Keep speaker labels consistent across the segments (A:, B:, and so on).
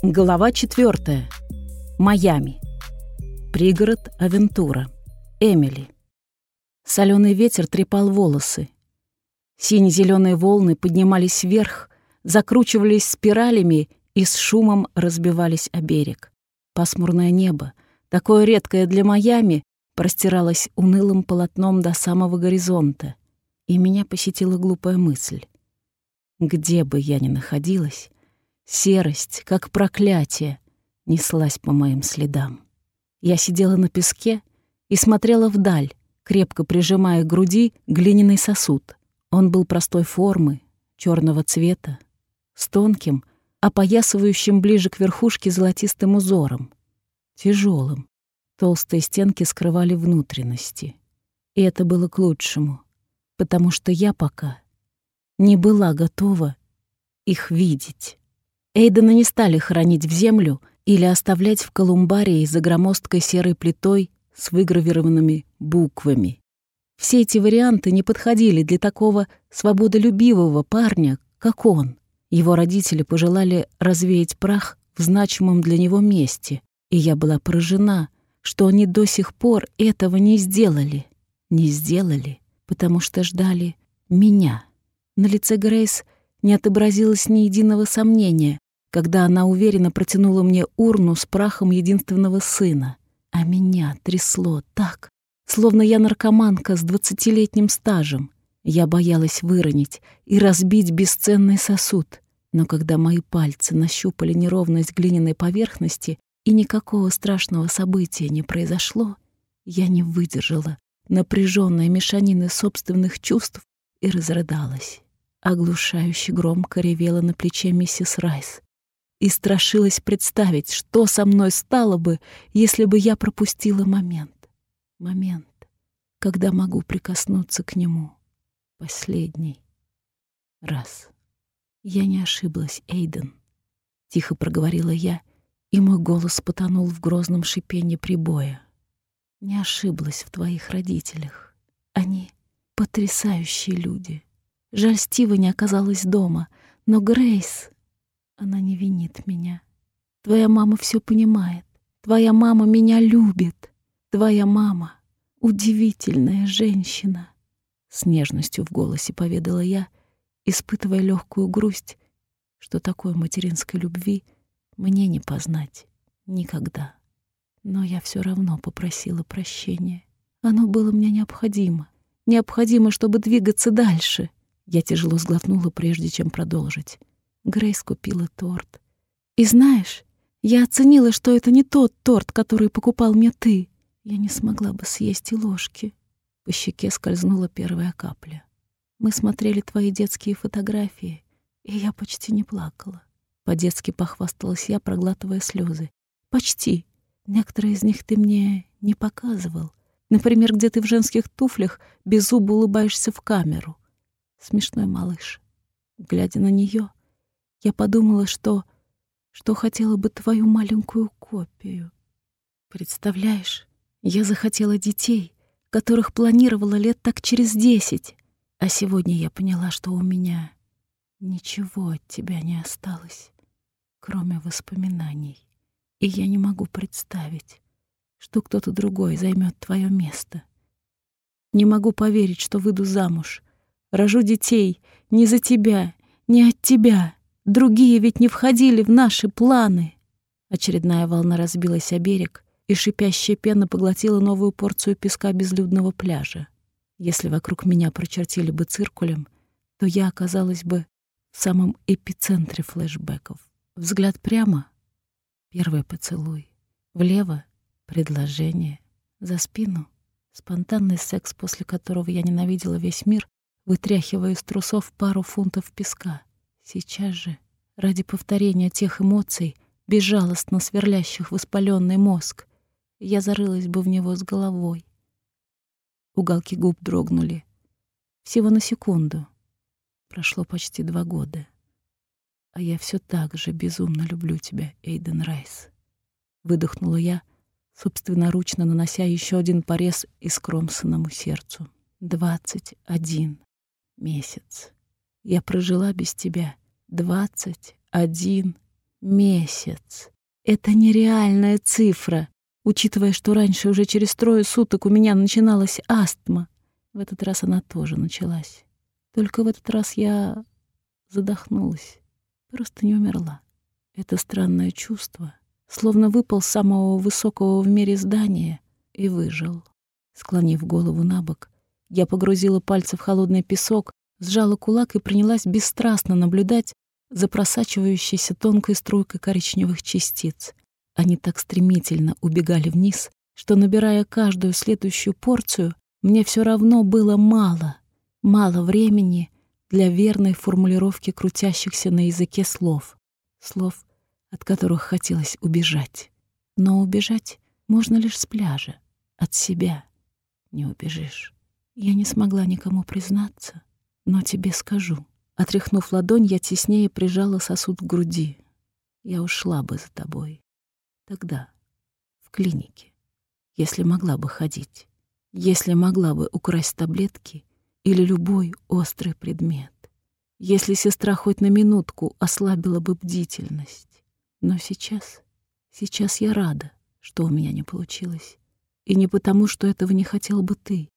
A: Глава 4. Майами. Пригород Авентура. Эмили. Соленый ветер трепал волосы. Сине-зеленые волны поднимались вверх, закручивались спиралями и с шумом разбивались о берег. Пасмурное небо, такое редкое для Майами, простиралось унылым полотном до самого горизонта, и меня посетила глупая мысль. Где бы я ни находилась, Серость, как проклятие, неслась по моим следам. Я сидела на песке и смотрела вдаль, крепко прижимая к груди глиняный сосуд. Он был простой формы, черного цвета, с тонким, опоясывающим ближе к верхушке золотистым узором, тяжелым. Толстые стенки скрывали внутренности. И это было к лучшему, потому что я пока не была готова их видеть. Эйдена не стали хоронить в землю или оставлять в колумбарии за громоздкой серой плитой с выгравированными буквами. Все эти варианты не подходили для такого свободолюбивого парня, как он. Его родители пожелали развеять прах в значимом для него месте, и я была поражена, что они до сих пор этого не сделали. Не сделали, потому что ждали меня. На лице Грейс не отобразилось ни единого сомнения, когда она уверенно протянула мне урну с прахом единственного сына. А меня трясло так, словно я наркоманка с двадцатилетним стажем. Я боялась выронить и разбить бесценный сосуд. Но когда мои пальцы нащупали неровность глиняной поверхности и никакого страшного события не произошло, я не выдержала напряженной мешанины собственных чувств и разрыдалась. Оглушающе громко ревела на плече миссис Райс и страшилась представить, что со мной стало бы, если бы я пропустила момент. Момент, когда могу прикоснуться к нему. Последний раз. Я не ошиблась, Эйден. Тихо проговорила я, и мой голос потонул в грозном шипении прибоя. Не ошиблась в твоих родителях. Они потрясающие люди. Жаль, Стива не оказалась дома, но Грейс она не винит меня. Твоя мама все понимает. Твоя мама меня любит. Твоя мама — удивительная женщина. С нежностью в голосе поведала я, испытывая легкую грусть, что такой материнской любви мне не познать никогда. Но я все равно попросила прощения. Оно было мне необходимо. Необходимо, чтобы двигаться дальше. Я тяжело сглотнула, прежде чем продолжить. Грейс купила торт. И знаешь, я оценила, что это не тот торт, который покупал мне ты. Я не смогла бы съесть и ложки. По щеке скользнула первая капля. Мы смотрели твои детские фотографии, и я почти не плакала. По-детски похвасталась я, проглатывая слезы. Почти. Некоторые из них ты мне не показывал. Например, где ты в женских туфлях без зуба улыбаешься в камеру. Смешной малыш. Глядя на нее, я подумала, что... что хотела бы твою маленькую копию. Представляешь, я захотела детей, которых планировала лет так через десять, а сегодня я поняла, что у меня ничего от тебя не осталось, кроме воспоминаний. И я не могу представить, что кто-то другой займет твое место. Не могу поверить, что выйду замуж, рожу детей не за тебя, не от тебя. Другие ведь не входили в наши планы. Очередная волна разбилась о берег, и шипящая пена поглотила новую порцию песка безлюдного пляжа. Если вокруг меня прочертили бы циркулем, то я оказалась бы в самом эпицентре флешбеков. Взгляд прямо — первый поцелуй. Влево — предложение. За спину — спонтанный секс, после которого я ненавидела весь мир, вытряхивая из трусов пару фунтов песка. Сейчас же, ради повторения тех эмоций, безжалостно сверлящих воспаленный мозг, я зарылась бы в него с головой. Уголки губ дрогнули. Всего на секунду. Прошло почти два года. А я все так же безумно люблю тебя, Эйден Райс. Выдохнула я, собственноручно нанося еще один порез искромсанному сердцу. Двадцать один месяц. Я прожила без тебя двадцать один Месяц. Это нереальная цифра, учитывая, что раньше уже через трое суток у меня начиналась астма. В этот раз она тоже началась. Только в этот раз я задохнулась. Просто не умерла. Это странное чувство, словно выпал с самого высокого в мире здания и выжил. Склонив голову на бок, я погрузила пальцы в холодный песок, сжала кулак и принялась бесстрастно наблюдать за просачивающейся тонкой струйкой коричневых частиц. Они так стремительно убегали вниз, что, набирая каждую следующую порцию, мне все равно было мало, мало времени для верной формулировки крутящихся на языке слов, слов, от которых хотелось убежать. Но убежать можно лишь с пляжа, от себя не убежишь. Я не смогла никому признаться, но тебе скажу. Отряхнув ладонь, я теснее прижала сосуд к груди. Я ушла бы за тобой. Тогда, в клинике, если могла бы ходить, если могла бы украсть таблетки или любой острый предмет, если сестра хоть на минутку ослабила бы бдительность. Но сейчас, сейчас я рада, что у меня не получилось. И не потому, что этого не хотел бы ты,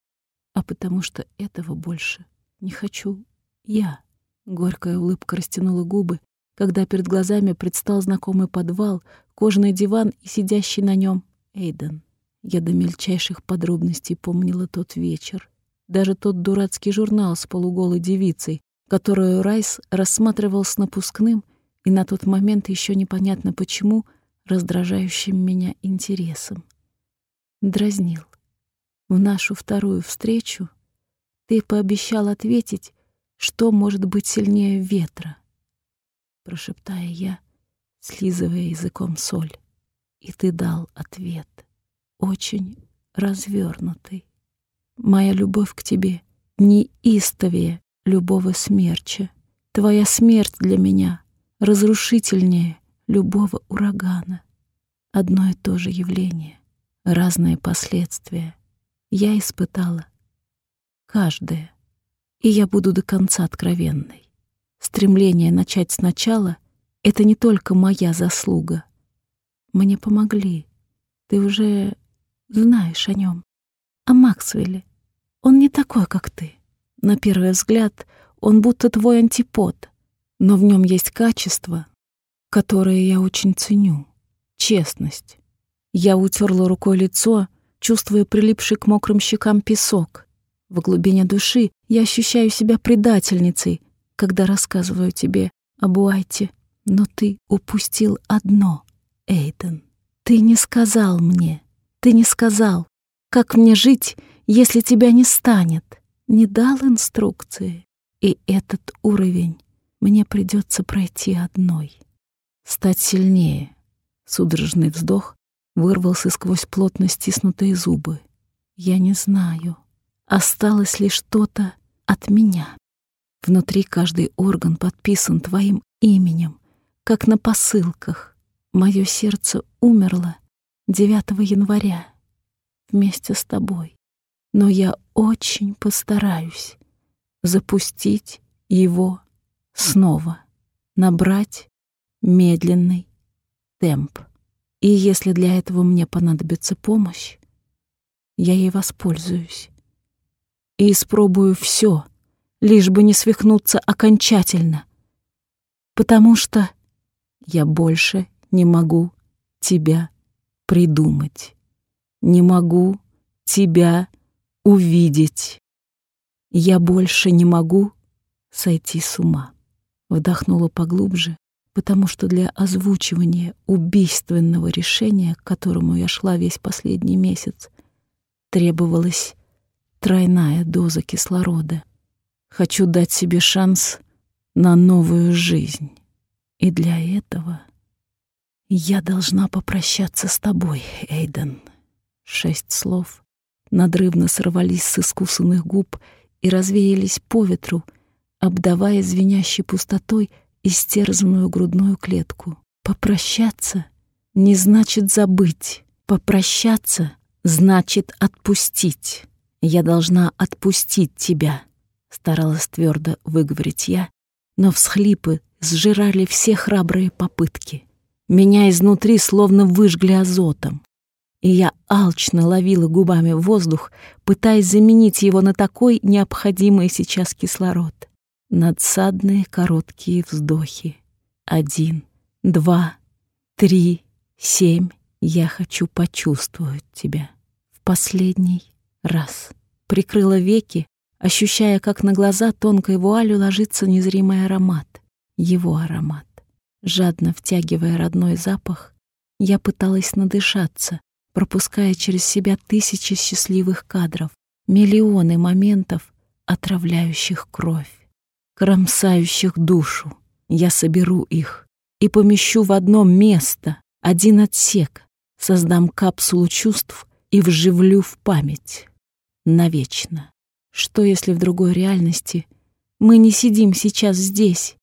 A: а потому что этого больше не хочу я. Горькая улыбка растянула губы, когда перед глазами предстал знакомый подвал, кожаный диван и сидящий на нем Эйден. Я до мельчайших подробностей помнила тот вечер. Даже тот дурацкий журнал с полуголой девицей, которую Райс рассматривал с напускным и на тот момент еще непонятно почему раздражающим меня интересом. Дразнил. В нашу вторую встречу ты пообещал ответить, что может быть сильнее ветра, прошептая я, слизывая языком соль. И ты дал ответ, очень развернутый. Моя любовь к тебе неистовее любого смерча. Твоя смерть для меня разрушительнее любого урагана. Одно и то же явление, разные последствия — я испытала каждое, и я буду до конца откровенной. Стремление начать сначала — это не только моя заслуга. Мне помогли. Ты уже знаешь о нем. О Максвелле. Он не такой, как ты. На первый взгляд он будто твой антипод, но в нем есть качество, которое я очень ценю. Честность. Я утерла рукой лицо — чувствуя прилипший к мокрым щекам песок. В глубине души я ощущаю себя предательницей, когда рассказываю тебе об Уайте. Но ты упустил одно, Эйден. Ты не сказал мне, ты не сказал, как мне жить, если тебя не станет. Не дал инструкции. И этот уровень мне придется пройти одной. Стать сильнее. Судорожный вздох, вырвался сквозь плотно стиснутые зубы. Я не знаю. Осталось ли что-то от меня. Внутри каждый орган подписан твоим именем, как на посылках. Мое сердце умерло 9 января вместе с тобой. Но я очень постараюсь запустить его снова, набрать медленный темп. И если для этого мне понадобится помощь, я ей воспользуюсь. И испробую все, лишь бы не свихнуться окончательно. Потому что я больше не могу тебя придумать. Не могу тебя увидеть. Я больше не могу сойти с ума. Вдохнула поглубже потому что для озвучивания убийственного решения, к которому я шла весь последний месяц, требовалась тройная доза кислорода. Хочу дать себе шанс на новую жизнь. И для этого я должна попрощаться с тобой, Эйден. Шесть слов надрывно сорвались с искусанных губ и развеялись по ветру, обдавая звенящей пустотой истерзанную грудную клетку. Попрощаться не значит забыть. Попрощаться значит отпустить. Я должна отпустить тебя, старалась твердо выговорить я, но всхлипы сжирали все храбрые попытки. Меня изнутри словно выжгли азотом. И я алчно ловила губами воздух, пытаясь заменить его на такой необходимый сейчас кислород. Надсадные короткие вздохи. Один, два, три, семь. Я хочу почувствовать тебя. В последний раз. Прикрыла веки, ощущая, как на глаза тонкой вуалью ложится незримый аромат. Его аромат. Жадно втягивая родной запах, я пыталась надышаться, пропуская через себя тысячи счастливых кадров, миллионы моментов, отравляющих кровь, кромсающих душу. Я соберу их и помещу в одно место, один отсек, создам капсулу чувств и вживлю в память. Навечно. Что, если в другой реальности мы не сидим сейчас здесь?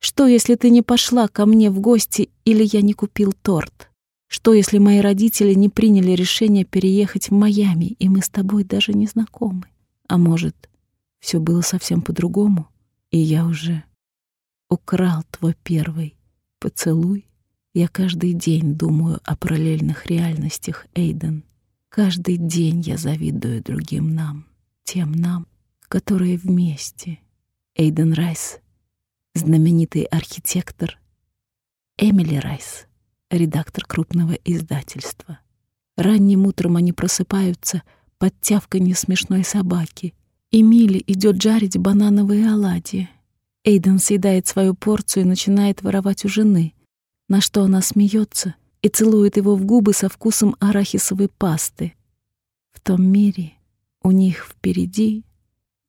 A: Что, если ты не пошла ко мне в гости или я не купил торт? Что, если мои родители не приняли решение переехать в Майами, и мы с тобой даже не знакомы? А может, все было совсем по-другому, и я уже украл твой первый поцелуй? Я каждый день думаю о параллельных реальностях, Эйден. Каждый день я завидую другим нам, тем нам, которые вместе. Эйден Райс, знаменитый архитектор, Эмили Райс, редактор крупного издательства. Ранним утром они просыпаются под тявканье смешной собаки. Эмили идет жарить банановые оладьи. Эйден съедает свою порцию и начинает воровать у жены, на что она смеется — и целует его в губы со вкусом арахисовой пасты. В том мире у них впереди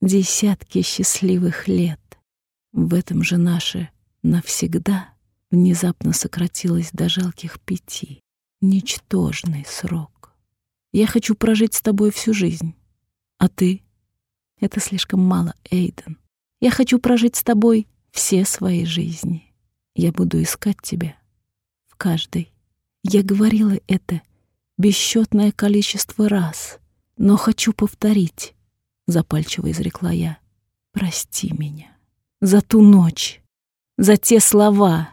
A: десятки счастливых лет. В этом же наше навсегда внезапно сократилось до жалких пяти. Ничтожный срок. Я хочу прожить с тобой всю жизнь. А ты? Это слишком мало, Эйден. Я хочу прожить с тобой все свои жизни. Я буду искать тебя в каждой я говорила это бесчетное количество раз, но хочу повторить, — запальчиво изрекла я. Прости меня за ту ночь, за те слова.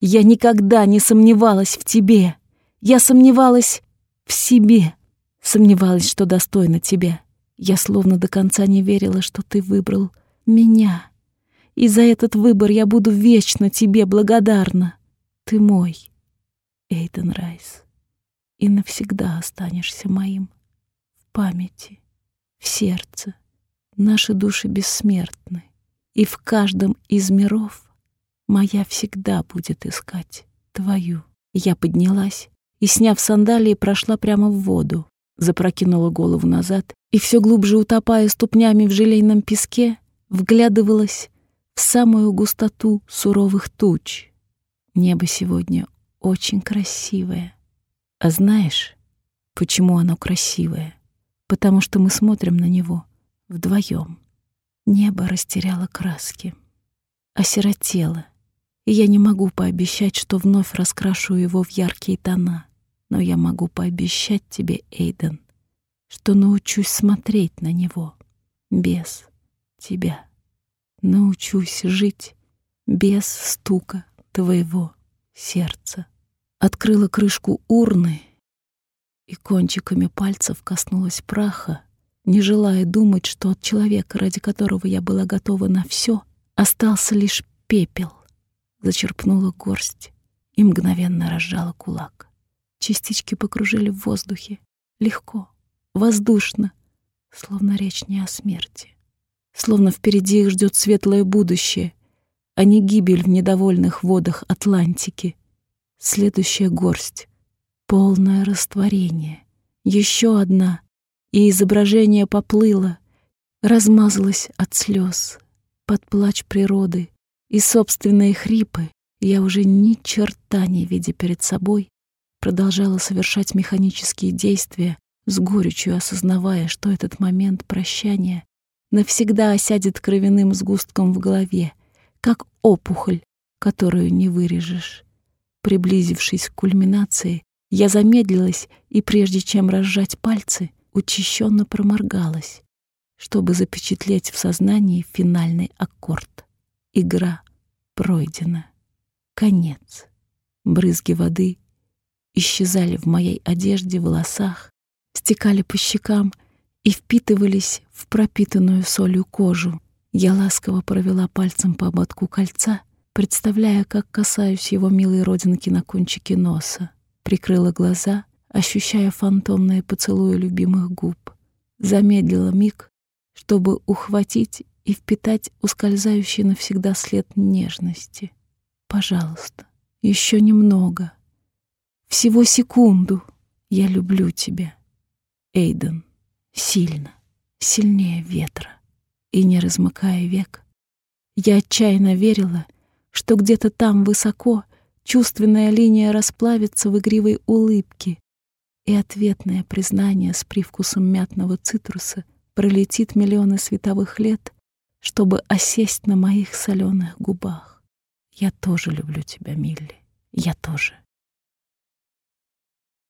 A: Я никогда не сомневалась в тебе. Я сомневалась в себе, сомневалась, что достойна тебя. Я словно до конца не верила, что ты выбрал меня. И за этот выбор я буду вечно тебе благодарна. Ты мой. Эйден Райс, и навсегда останешься моим в памяти, в сердце. Наши души бессмертны, и в каждом из миров моя всегда будет искать твою. Я поднялась и, сняв сандалии, прошла прямо в воду, запрокинула голову назад и, все глубже утопая ступнями в желейном песке, вглядывалась в самую густоту суровых туч. Небо сегодня очень красивое. А знаешь, почему оно красивое? Потому что мы смотрим на него вдвоем. Небо растеряло краски, осиротело, и я не могу пообещать, что вновь раскрашу его в яркие тона, но я могу пообещать тебе, Эйден, что научусь смотреть на него без тебя. Научусь жить без стука твоего сердца. Открыла крышку урны и кончиками пальцев коснулась праха, не желая думать, что от человека, ради которого я была готова на все, остался лишь пепел. Зачерпнула горсть и мгновенно разжала кулак. Частички покружили в воздухе, легко, воздушно, словно речь не о смерти. Словно впереди их ждет светлое будущее, а не гибель в недовольных водах Атлантики. Следующая горсть. Полное растворение. Еще одна. И изображение поплыло, размазалось от слез, под плач природы и собственные хрипы. Я уже ни черта не видя перед собой, продолжала совершать механические действия, с горечью осознавая, что этот момент прощания навсегда осядет кровяным сгустком в голове, как опухоль, которую не вырежешь. Приблизившись к кульминации, я замедлилась и, прежде чем разжать пальцы, учащенно проморгалась, чтобы запечатлеть в сознании финальный аккорд. Игра пройдена. Конец. Брызги воды исчезали в моей одежде, волосах, стекали по щекам и впитывались в пропитанную солью кожу. Я ласково провела пальцем по ободку кольца, представляя, как касаюсь его милой родинки на кончике носа. Прикрыла глаза, ощущая фантомные поцелуи любимых губ. Замедлила миг, чтобы ухватить и впитать ускользающий навсегда след нежности. Пожалуйста, еще немного. Всего секунду. Я люблю тебя. Эйден. Сильно. Сильнее ветра. И не размыкая век, я отчаянно верила, что где-то там высоко чувственная линия расплавится в игривой улыбке, и ответное признание с привкусом мятного цитруса пролетит миллионы световых лет, чтобы осесть на моих соленых губах. Я тоже люблю тебя, Милли. Я тоже.